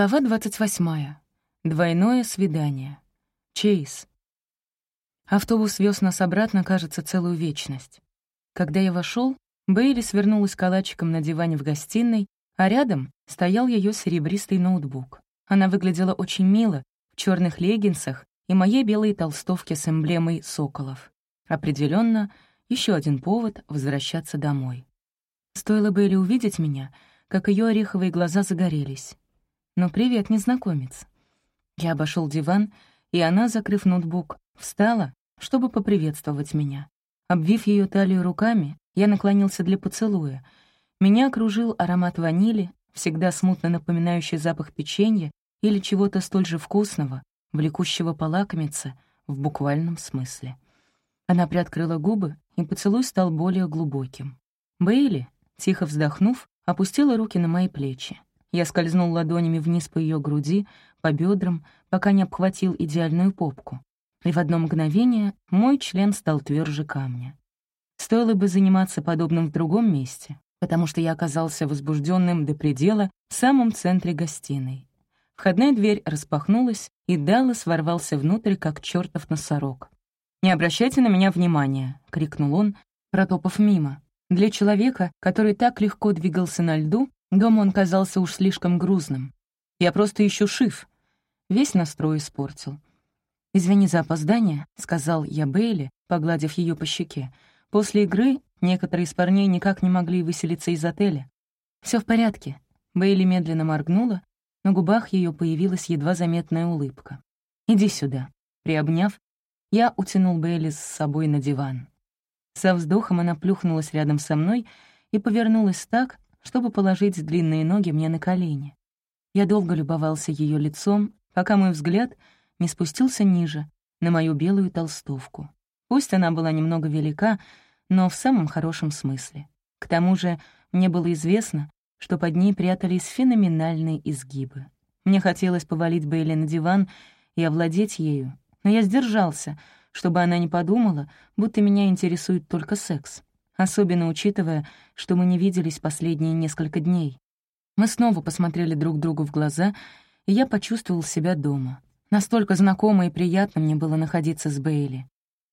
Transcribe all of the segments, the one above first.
Глава 28. Двойное свидание. Чейз. Автобус вез нас обратно, кажется, целую вечность. Когда я вошел, Бейли свернулась калачиком на диване в гостиной, а рядом стоял ее серебристый ноутбук. Она выглядела очень мило, в черных леггинсах и моей белой толстовке с эмблемой соколов. Определенно, еще один повод возвращаться домой. Стоило Бейли увидеть меня, как ее ореховые глаза загорелись. «Ну, привет, незнакомец». Я обошел диван, и она, закрыв ноутбук, встала, чтобы поприветствовать меня. Обвив ее талию руками, я наклонился для поцелуя. Меня окружил аромат ванили, всегда смутно напоминающий запах печенья или чего-то столь же вкусного, влекущего полакомиться в буквальном смысле. Она приоткрыла губы, и поцелуй стал более глубоким. Бейли, тихо вздохнув, опустила руки на мои плечи. Я скользнул ладонями вниз по ее груди, по бедрам, пока не обхватил идеальную попку. И в одно мгновение мой член стал тверже камня. Стоило бы заниматься подобным в другом месте, потому что я оказался возбужденным до предела в самом центре гостиной. Входная дверь распахнулась, и Даллас ворвался внутрь, как чертов носорог. «Не обращайте на меня внимания!» — крикнул он, протопав мимо. Для человека, который так легко двигался на льду, Дом он казался уж слишком грузным. Я просто ищу шиф. Весь настрой испортил. «Извини за опоздание», — сказал я Бейли, погладив ее по щеке. «После игры некоторые из парней никак не могли выселиться из отеля. Все в порядке». Бейли медленно моргнула, на губах ее появилась едва заметная улыбка. «Иди сюда». Приобняв, я утянул Бейли с собой на диван. Со вздохом она плюхнулась рядом со мной и повернулась так, чтобы положить длинные ноги мне на колени. Я долго любовался ее лицом, пока мой взгляд не спустился ниже, на мою белую толстовку. Пусть она была немного велика, но в самом хорошем смысле. К тому же мне было известно, что под ней прятались феноменальные изгибы. Мне хотелось повалить Бейли на диван и овладеть ею, но я сдержался, чтобы она не подумала, будто меня интересует только секс особенно учитывая, что мы не виделись последние несколько дней. Мы снова посмотрели друг другу в глаза, и я почувствовал себя дома. Настолько знакомо и приятно мне было находиться с Бейли.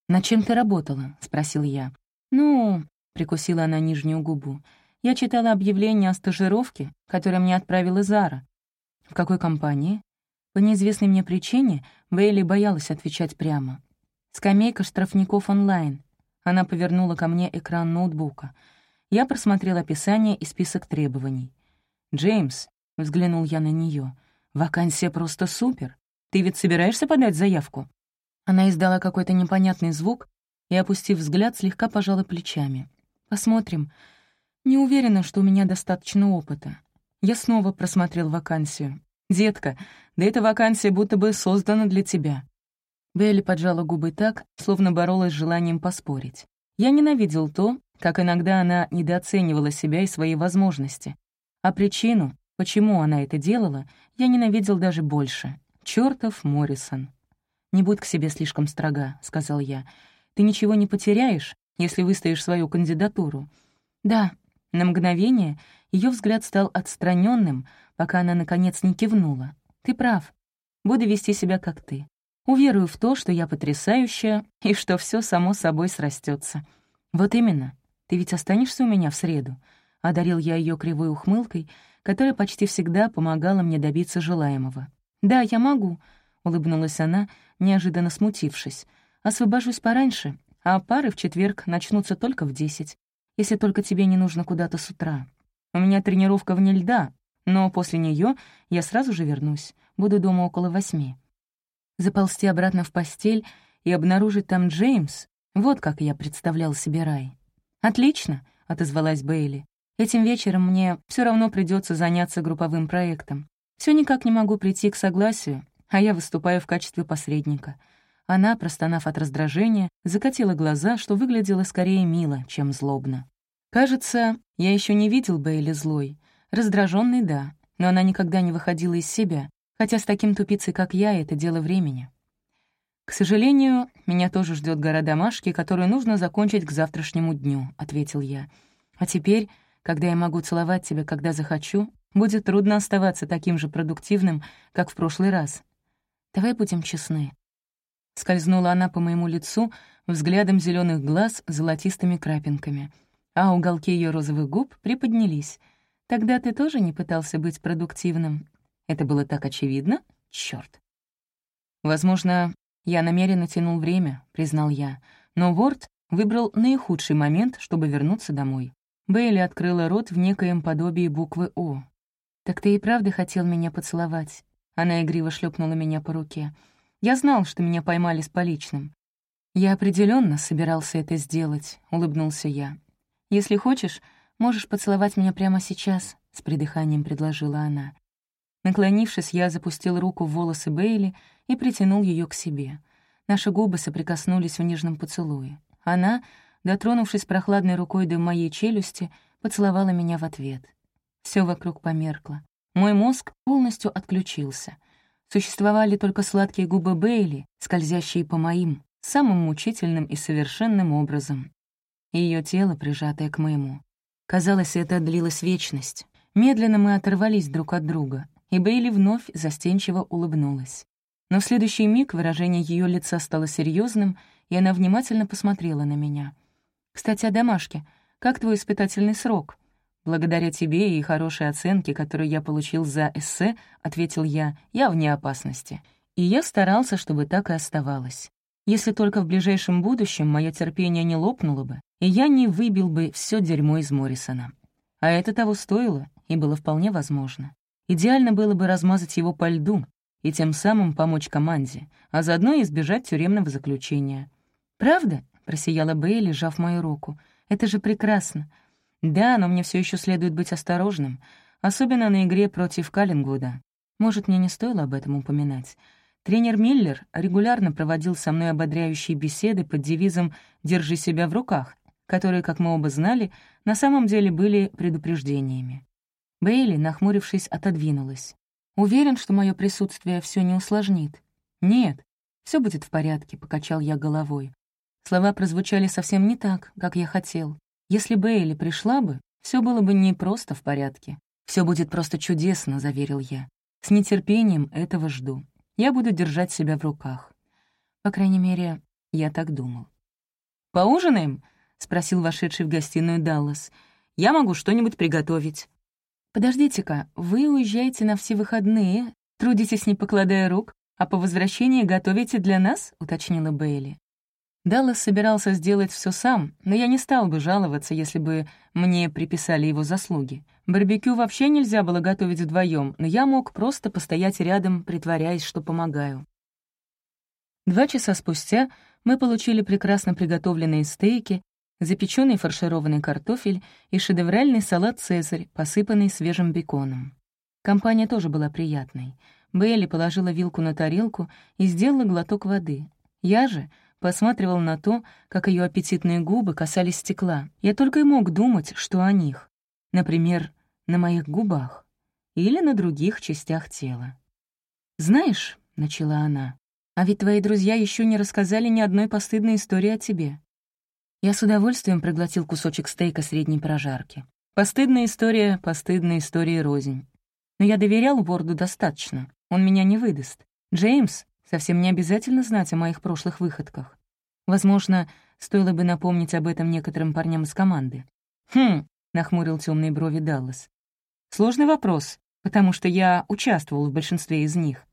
«На чем ты работала?» — спросил я. «Ну...» — прикусила она нижнюю губу. «Я читала объявление о стажировке, которое мне отправила Зара». «В какой компании?» По неизвестной мне причине Бейли боялась отвечать прямо. «Скамейка штрафников онлайн. Она повернула ко мне экран ноутбука. Я просмотрел описание и список требований. «Джеймс», — взглянул я на нее, — «вакансия просто супер. Ты ведь собираешься подать заявку?» Она издала какой-то непонятный звук и, опустив взгляд, слегка пожала плечами. «Посмотрим. Не уверена, что у меня достаточно опыта. Я снова просмотрел вакансию. «Детка, да эта вакансия будто бы создана для тебя. Белли поджала губы так, словно боролась с желанием поспорить. Я ненавидел то, как иногда она недооценивала себя и свои возможности. А причину, почему она это делала, я ненавидел даже больше. Чёртов Моррисон. «Не будь к себе слишком строга», — сказал я. «Ты ничего не потеряешь, если выстоишь свою кандидатуру». «Да». На мгновение ее взгляд стал отстраненным, пока она, наконец, не кивнула. «Ты прав. Буду вести себя как ты. Уверую в то, что я потрясающая и что все само собой срастется. Вот именно. Ты ведь останешься у меня в среду. Одарил я ее кривой ухмылкой, которая почти всегда помогала мне добиться желаемого. «Да, я могу», — улыбнулась она, неожиданно смутившись. «Освобожусь пораньше, а пары в четверг начнутся только в десять, если только тебе не нужно куда-то с утра. У меня тренировка вне льда, но после нее я сразу же вернусь. Буду дома около восьми заползти обратно в постель и обнаружить там Джеймс, вот как я представлял себе рай. «Отлично», — отозвалась Бейли. «Этим вечером мне все равно придется заняться групповым проектом. Все никак не могу прийти к согласию, а я выступаю в качестве посредника». Она, простонав от раздражения, закатила глаза, что выглядело скорее мило, чем злобно. Кажется, я еще не видел Бейли злой. Раздраженный, да, но она никогда не выходила из себя, Хотя с таким тупицей, как я, это дело времени. «К сожалению, меня тоже ждет гора домашки, которую нужно закончить к завтрашнему дню», — ответил я. «А теперь, когда я могу целовать тебя, когда захочу, будет трудно оставаться таким же продуктивным, как в прошлый раз. Давай будем честны. Скользнула она по моему лицу взглядом зеленых глаз с золотистыми крапинками, а уголки ее розовых губ приподнялись. Тогда ты тоже не пытался быть продуктивным. Это было так очевидно? Черт. Возможно, я намеренно тянул время, признал я, но Ворд выбрал наихудший момент, чтобы вернуться домой. Бейли открыла рот в некоем подобии буквы «О». «Так ты и правда хотел меня поцеловать?» Она игриво шлепнула меня по руке. «Я знал, что меня поймали с поличным». «Я определенно собирался это сделать», — улыбнулся я. «Если хочешь, можешь поцеловать меня прямо сейчас», — с придыханием предложила она. Наклонившись, я запустил руку в волосы Бейли и притянул ее к себе. Наши губы соприкоснулись в нежном поцелуе. Она, дотронувшись прохладной рукой до моей челюсти, поцеловала меня в ответ. Все вокруг померкло. Мой мозг полностью отключился. Существовали только сладкие губы Бейли, скользящие по моим, самым мучительным и совершенным образом. Ее тело, прижатое к моему. Казалось, это длилась вечность. Медленно мы оторвались друг от друга, и Бейли вновь застенчиво улыбнулась. Но в следующий миг выражение ее лица стало серьезным, и она внимательно посмотрела на меня. «Кстати, о домашке. Как твой испытательный срок?» «Благодаря тебе и хорошей оценке, которую я получил за эссе», — ответил я, — «я вне опасности». И я старался, чтобы так и оставалось. Если только в ближайшем будущем мое терпение не лопнуло бы, и я не выбил бы все дерьмо из Моррисона. А это того стоило, и было вполне возможно. Идеально было бы размазать его по льду и тем самым помочь команде, а заодно избежать тюремного заключения. «Правда?» — просияла Бейли, сжав мою руку. «Это же прекрасно. Да, но мне все еще следует быть осторожным, особенно на игре против Каллингвуда. Может, мне не стоило об этом упоминать. Тренер Миллер регулярно проводил со мной ободряющие беседы под девизом «Держи себя в руках», которые, как мы оба знали, на самом деле были предупреждениями. Бейли, нахмурившись, отодвинулась. «Уверен, что мое присутствие все не усложнит?» «Нет, все будет в порядке», — покачал я головой. Слова прозвучали совсем не так, как я хотел. Если Бейли пришла бы, все было бы не просто в порядке. Все будет просто чудесно», — заверил я. «С нетерпением этого жду. Я буду держать себя в руках». По крайней мере, я так думал. «Поужинаем?» — спросил вошедший в гостиную Даллас. «Я могу что-нибудь приготовить». «Подождите-ка, вы уезжаете на все выходные, трудитесь не покладая рук, а по возвращении готовите для нас?» — уточнила Бейли. Даллас собирался сделать все сам, но я не стал бы жаловаться, если бы мне приписали его заслуги. Барбекю вообще нельзя было готовить вдвоем, но я мог просто постоять рядом, притворяясь, что помогаю. Два часа спустя мы получили прекрасно приготовленные стейки, запеченный фаршированный картофель и шедевральный салат «Цезарь», посыпанный свежим беконом. Компания тоже была приятной. Белли положила вилку на тарелку и сделала глоток воды. Я же посматривал на то, как ее аппетитные губы касались стекла. Я только и мог думать, что о них. Например, на моих губах или на других частях тела. «Знаешь», — начала она, — «а ведь твои друзья еще не рассказали ни одной постыдной истории о тебе. Я с удовольствием проглотил кусочек стейка средней прожарки. Постыдная история, постыдная история рознь. Но я доверял Ворду достаточно, он меня не выдаст. Джеймс совсем не обязательно знать о моих прошлых выходках. Возможно, стоило бы напомнить об этом некоторым парням из команды. «Хм», — нахмурил темные брови Даллас. «Сложный вопрос, потому что я участвовал в большинстве из них».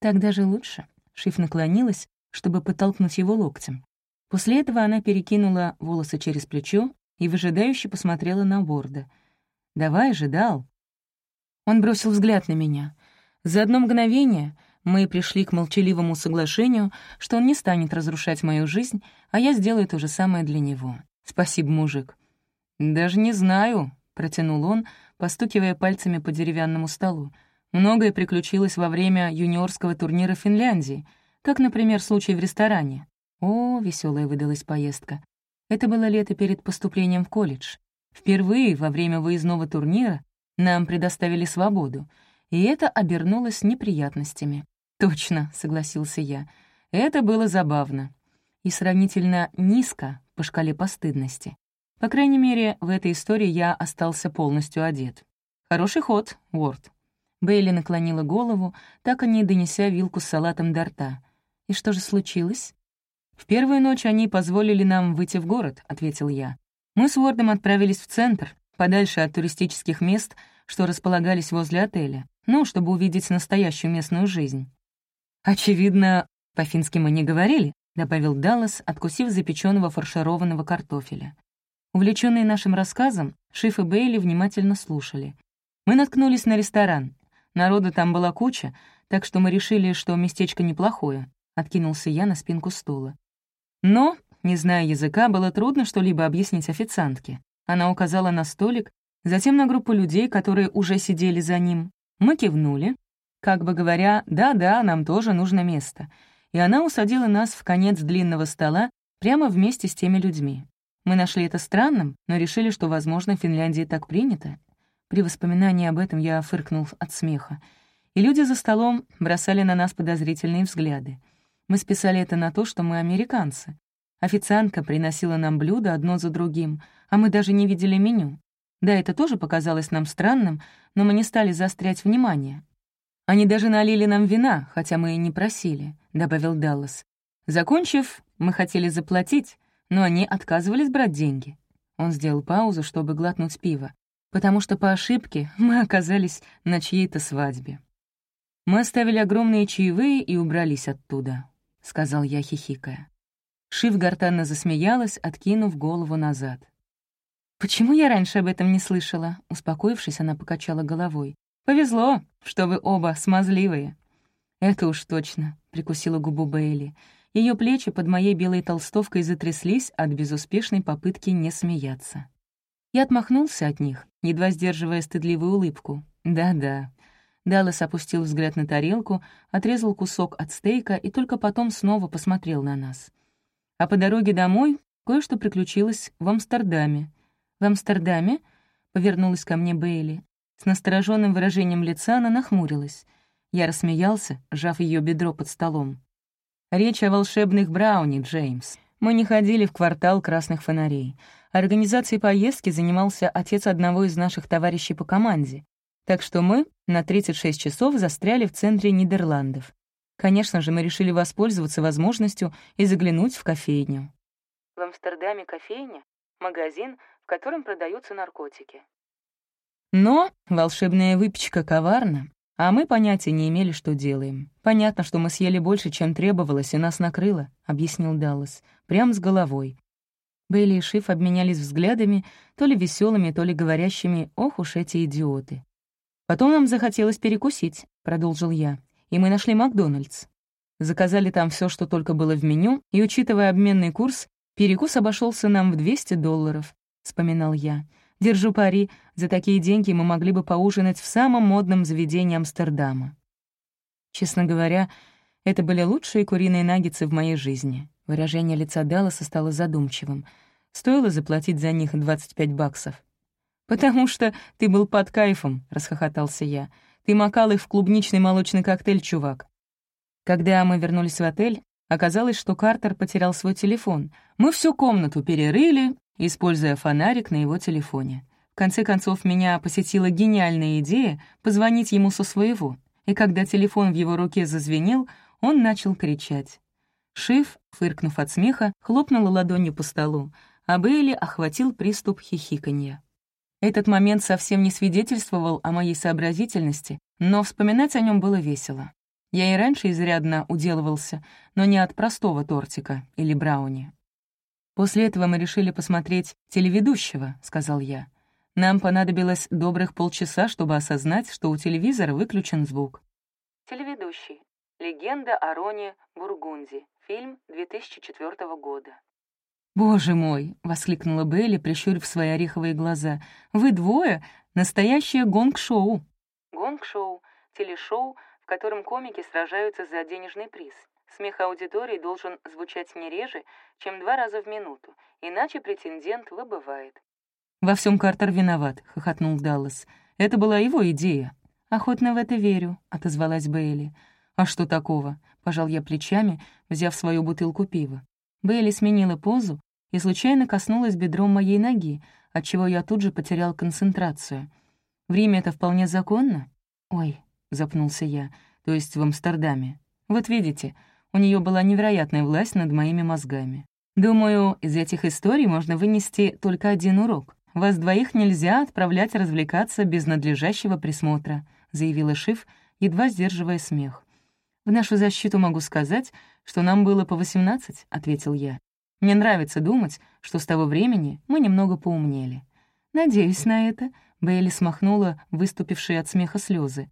«Так даже лучше», — Шиф наклонилась, чтобы подтолкнуть его локтем. После этого она перекинула волосы через плечо и выжидающе посмотрела на Ворда. «Давай же, Дал». Он бросил взгляд на меня. За одно мгновение мы пришли к молчаливому соглашению, что он не станет разрушать мою жизнь, а я сделаю то же самое для него. Спасибо, мужик. «Даже не знаю», — протянул он, постукивая пальцами по деревянному столу. «Многое приключилось во время юниорского турнира в Финляндии, как, например, случай в ресторане. О, веселая выдалась поездка. Это было лето перед поступлением в колледж. Впервые во время выездного турнира нам предоставили свободу, и это обернулось неприятностями. «Точно», — согласился я. «Это было забавно. И сравнительно низко по шкале постыдности. По крайней мере, в этой истории я остался полностью одет. Хороший ход, Уорд». Бейли наклонила голову, так и не донеся вилку с салатом до рта. «И что же случилось?» «В первую ночь они позволили нам выйти в город», — ответил я. «Мы с Уордом отправились в центр, подальше от туристических мест, что располагались возле отеля, ну, чтобы увидеть настоящую местную жизнь». «Очевидно, по-фински мы не говорили», — добавил Даллас, откусив запеченного фаршированного картофеля. Увлеченные нашим рассказом, Шиф и Бейли внимательно слушали. Мы наткнулись на ресторан. Народу там была куча, так что мы решили, что местечко неплохое. Откинулся я на спинку стула. Но, не зная языка, было трудно что-либо объяснить официантке. Она указала на столик, затем на группу людей, которые уже сидели за ним. Мы кивнули, как бы говоря, «да-да, нам тоже нужно место». И она усадила нас в конец длинного стола прямо вместе с теми людьми. Мы нашли это странным, но решили, что, возможно, в Финляндии так принято. При воспоминании об этом я фыркнул от смеха. И люди за столом бросали на нас подозрительные взгляды. Мы списали это на то, что мы американцы. Официантка приносила нам блюда одно за другим, а мы даже не видели меню. Да, это тоже показалось нам странным, но мы не стали заострять внимание. Они даже налили нам вина, хотя мы и не просили», — добавил Даллас. Закончив, мы хотели заплатить, но они отказывались брать деньги. Он сделал паузу, чтобы глотнуть пиво, потому что по ошибке мы оказались на чьей-то свадьбе. «Мы оставили огромные чаевые и убрались оттуда», — сказал я, хихикая. Шив гортанно засмеялась, откинув голову назад. «Почему я раньше об этом не слышала?» Успокоившись, она покачала головой. «Повезло, что вы оба смазливые». «Это уж точно», — прикусила губу Бейли. Ее плечи под моей белой толстовкой затряслись от безуспешной попытки не смеяться. Я отмахнулся от них, едва сдерживая стыдливую улыбку. «Да-да». Даллас опустил взгляд на тарелку, отрезал кусок от стейка и только потом снова посмотрел на нас. А по дороге домой кое-что приключилось в Амстердаме. «В Амстердаме?» — повернулась ко мне Бейли. С настороженным выражением лица она нахмурилась. Я рассмеялся, сжав ее бедро под столом. Речь о волшебных брауни, Джеймс. Мы не ходили в квартал красных фонарей. Организацией поездки занимался отец одного из наших товарищей по команде. Так что мы на 36 часов застряли в центре Нидерландов. Конечно же, мы решили воспользоваться возможностью и заглянуть в кофейню. В Амстердаме кофейня — магазин, в котором продаются наркотики. Но волшебная выпечка коварна, а мы понятия не имели, что делаем. Понятно, что мы съели больше, чем требовалось, и нас накрыло, — объяснил Даллас, прям с головой. Бейли и Шиф обменялись взглядами, то ли веселыми, то ли говорящими «Ох уж эти идиоты». «Потом нам захотелось перекусить», — продолжил я, «и мы нашли Макдональдс. Заказали там все, что только было в меню, и, учитывая обменный курс, перекус обошелся нам в 200 долларов», — вспоминал я. Держу пари, за такие деньги мы могли бы поужинать в самом модном заведении Амстердама. Честно говоря, это были лучшие куриные наггетсы в моей жизни. Выражение лица Далласа стало задумчивым. Стоило заплатить за них 25 баксов. «Потому что ты был под кайфом», — расхохотался я. «Ты макал их в клубничный молочный коктейль, чувак». Когда мы вернулись в отель, оказалось, что Картер потерял свой телефон. Мы всю комнату перерыли, используя фонарик на его телефоне. В конце концов, меня посетила гениальная идея позвонить ему со своего, и когда телефон в его руке зазвенел, он начал кричать. Шиф, фыркнув от смеха, хлопнула ладонью по столу, а Бейли охватил приступ хихиканья. Этот момент совсем не свидетельствовал о моей сообразительности, но вспоминать о нем было весело. Я и раньше изрядно уделывался, но не от простого тортика или брауни. «После этого мы решили посмотреть телеведущего», — сказал я. «Нам понадобилось добрых полчаса, чтобы осознать, что у телевизора выключен звук». Телеведущий. Легенда о Роне Бургунди. Фильм 2004 года. «Боже мой!» — воскликнула Белли, прищурив свои ореховые глаза. «Вы двое — настоящее гонг-шоу!» Гонг-шоу — телешоу, в котором комики сражаются за денежный приз. Смех аудитории должен звучать не реже, чем два раза в минуту, иначе претендент выбывает. «Во всем Картер виноват», — хохотнул Даллас. «Это была его идея». «Охотно в это верю», — отозвалась Бейли. «А что такого?» — пожал я плечами, взяв свою бутылку пива. Бейли сменила позу и случайно коснулась бедром моей ноги, отчего я тут же потерял концентрацию. В Риме это вполне законно?» «Ой», — запнулся я, — «то есть в Амстердаме. Вот видите, у нее была невероятная власть над моими мозгами. Думаю, из этих историй можно вынести только один урок. Вас двоих нельзя отправлять развлекаться без надлежащего присмотра», — заявила Шиф, едва сдерживая смех. «В нашу защиту могу сказать, что нам было по восемнадцать», — ответил я. «Мне нравится думать, что с того времени мы немного поумнели». «Надеюсь на это», — Бейли смахнула выступившие от смеха слезы.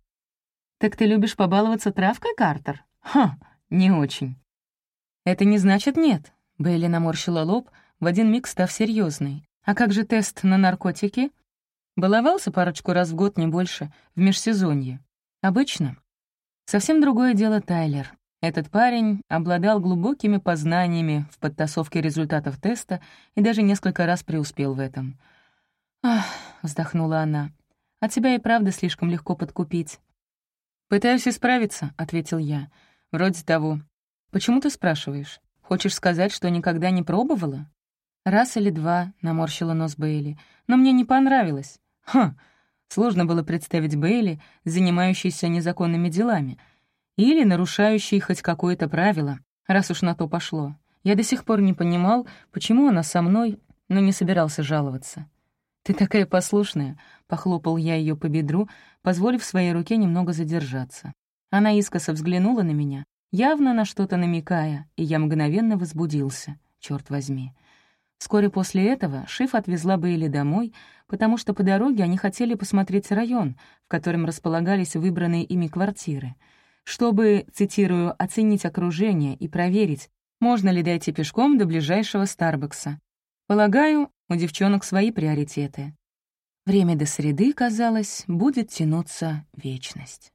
«Так ты любишь побаловаться травкой, Картер?» «Ха, не очень». «Это не значит нет», — Бейли наморщила лоб, в один миг став серьезной. «А как же тест на наркотики?» «Баловался парочку раз в год, не больше, в межсезонье. Обычно. Совсем другое дело Тайлер. Этот парень обладал глубокими познаниями в подтасовке результатов теста и даже несколько раз преуспел в этом. «Ах», — вздохнула она, — «а тебя и правда слишком легко подкупить». «Пытаюсь исправиться», — ответил я. «Вроде того. Почему ты спрашиваешь? Хочешь сказать, что никогда не пробовала?» «Раз или два», — наморщила нос Бейли. «Но мне не понравилось». «Ха!» Сложно было представить Бейли, занимающейся незаконными делами — или нарушающий хоть какое-то правило, раз уж на то пошло. Я до сих пор не понимал, почему она со мной, но не собирался жаловаться. «Ты такая послушная», — похлопал я ее по бедру, позволив своей руке немного задержаться. Она искоса взглянула на меня, явно на что-то намекая, и я мгновенно возбудился, черт возьми. Вскоре после этого Шиф отвезла Бейли домой, потому что по дороге они хотели посмотреть район, в котором располагались выбранные ими квартиры — чтобы, цитирую, «оценить окружение и проверить, можно ли дойти пешком до ближайшего Старбакса. Полагаю, у девчонок свои приоритеты. Время до среды, казалось, будет тянуться вечность.